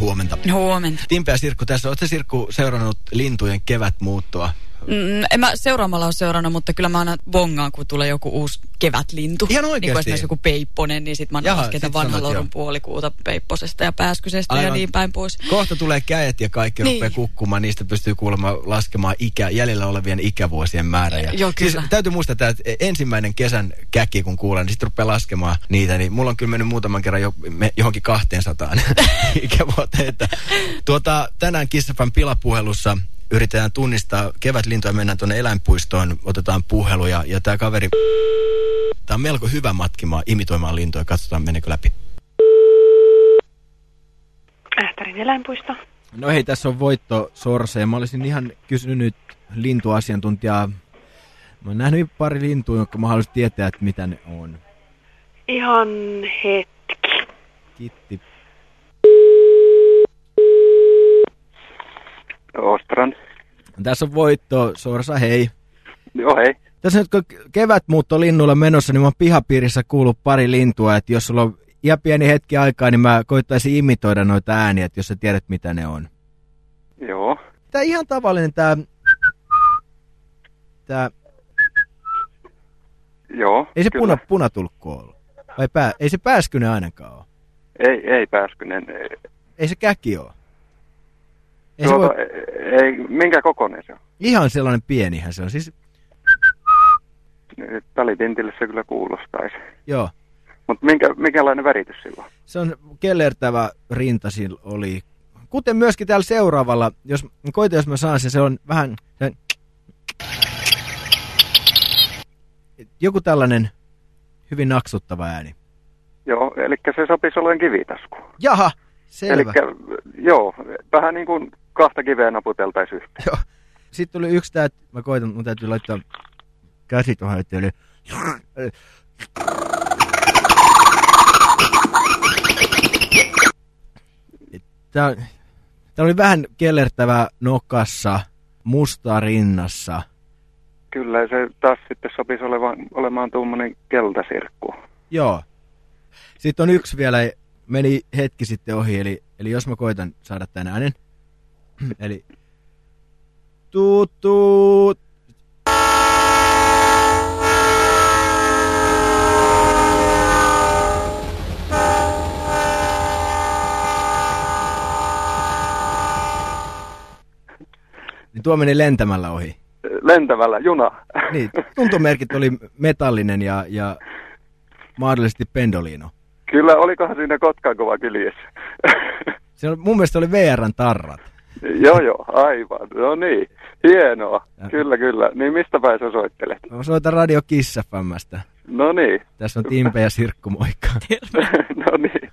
Huomenta. Huomenta. Timpe ja Sirkku tässä. Oletko Sirkku seurannut lintujen kevätmuuttoa? Mm, en mä seuraamalla ole seurannut, mutta kyllä mä aina bongaan, kun tulee joku uusi kevätlintu. Ihan Niin kuin oikeasti? esimerkiksi joku peipponen, niin sit mä aina lasken sit vanhan lorun puolikuuta peipposesta ja pääskysestä Aivan. ja niin päin pois. Kohta tulee käet ja kaikki Niin. rupeaa kukkumaan. Niistä pystyy kuulemma laskemaan ikä, jäljellä olevien ikävuosien määrä. Ja Joo, kyllä. Siis, täytyy muistaa, että ensimmäinen kesän käki, kun kuulen, niin sitten rupeaa laskemaan niitä. Niin mulla on kyllä mennyt muutaman kerran jo, me, johonkin 200 ikävuoteen. Että, tuota, tänään Kissafan pilapuhelussa yritetään tunnistaa kevätlintoja, mennään tuonne eläinpuistoon, otetaan puhelu ja, ja tämä kaveri, tämä on melko hyvä matkimaan imitoimaan lintuja, katsotaan meneekö läpi. Ähtärin eläinpuisto. No hei, tässä on Voitto Sorsa ja mä olisin ihan kysynyt nyt lintuasiantuntijaa. Mä oon nähnyt pari lintua, jotka mä haluaisin tietää, että mitä ne on. Ihan hetki. Kitti. Tässä on Voitto Sorsa, hei. Joo, hei. Tässä nyt kun kevätmuutto linnulla menossa, niin mä oon pihapiirissä kuullut pari lintua, että jos sulla on ihan pieni hetki aikaa, niin mä koittaisin imitoida noita ääniä, että jos sä tiedät mitä ne on. Joo. Tää ihan tavallinen tää... Tää... Joo. Ei se kyllä. puna, punatulkku ollut. Vai pää, ei se pääskynen ainakaan ole. Ei, ei pääskynen. Ei se käki ole. Ei se Tuota, voi, ei, minkä kokoinen se on? ihan sellainen pienihän se on. Siis, Talitintille se kyllä kuulostaisi. joo. Mutta minkä, minkälainen väritys sillä on? Se on kellertävä rinta sillä oli. Kuten myöskin täällä seuraavalla, jos koita, jos mä saan sen, se on vähän... Se, joku tällainen hyvin naksuttava ääni. Joo, eli se sopisi olleen kivitasku. Jaha, selvä. Eli joo, vähän niin kuin kahta kiveä naputeltaisiin yhteen. Joo. Sitten tuli yksi tää, mä koitan, mun täytyy laittaa käsi tuohon, että eli... Tää, tää oli vähän kellertävä nokassa, musta rinnassa. Kyllä se taas sitten sopisi olemaan, olemaan tuommoinen keltasirkku. Joo. Sitten on yksi vielä, meni hetki sitten ohi, eli, eli jos mä koitan saada tän äänen. Eli tuut tuut. Niin tuo meni lentämällä ohi. Lentävällä juna. Niin, tuntomerkit oli metallinen ja, ja mahdollisesti pendolino. Kyllä, olikohan siinä Kotkan kova kyljessä? Se on, mun mielestä oli VRn tarrat. Joo, joo, aivan. No niin, hienoa. Ja- Kyllä, kyllä. Niin mistä päin sä soittelet? Mä soitan Radio Kiss FMstä. No niin, Tässä on Timpe ja Sirkku, moikka. no niin.